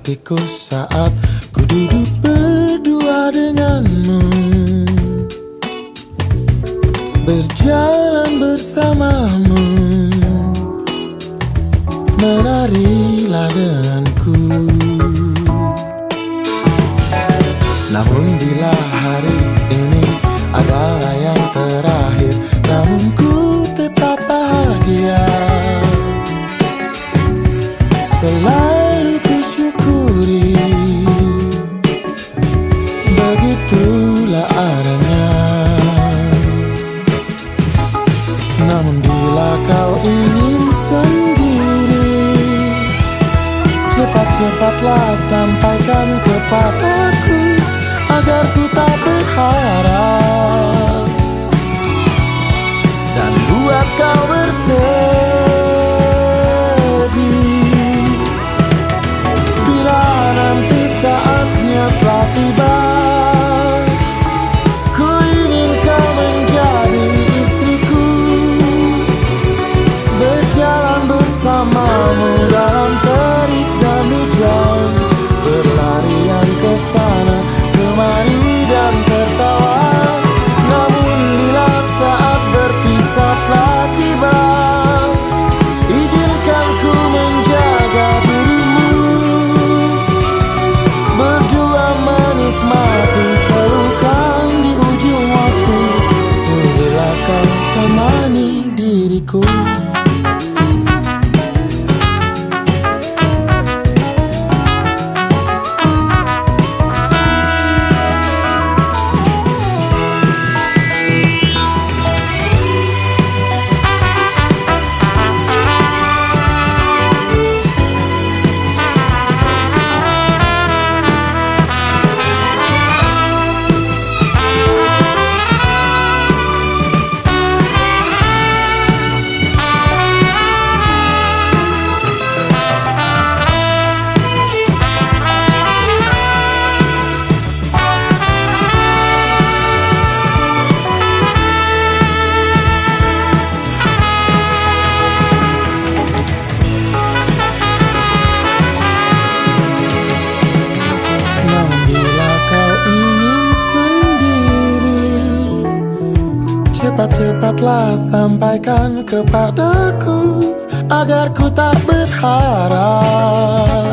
hatiku saat ku duduk berdua denganmu. Berjalan bersamamu. Menarilah denganku. Namun bila hari ini adalah yang terakhir Namun ku tetap bahagia. Selalu Cepat-cepatlah sampaikan kepadaku Agar ku tak berharap diriku Cepat-cepatlah sampaikan kepadaku Agar ku tak berharap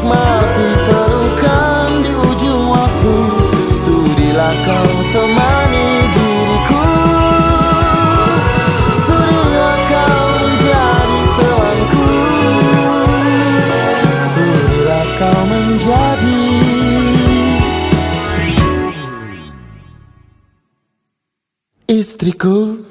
menikmati pelukan di ujung waktu. Sudilah kau temani diriku. Sudilah kau menjadi temanku. Sudilah kau menjadi Istriku